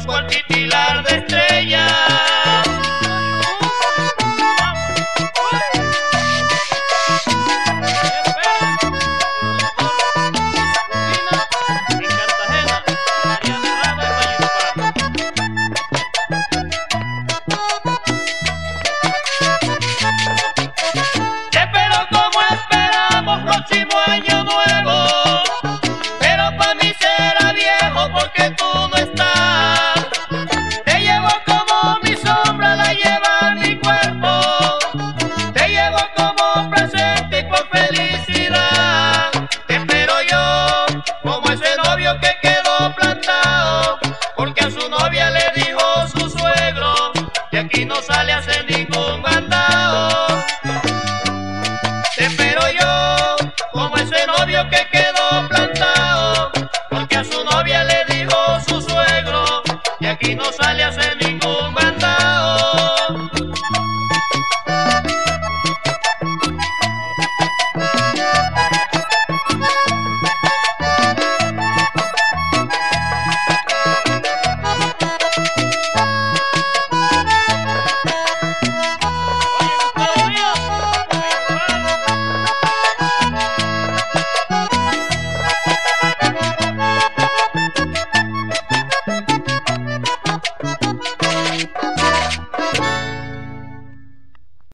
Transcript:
That's what it is. ella le dijo su suegro que aquí no sale a hacer ningún mandado. Te espero yo, como ese novio que quedó plantado, porque a su novia le dijo su suegro que aquí no sale a hacer ningún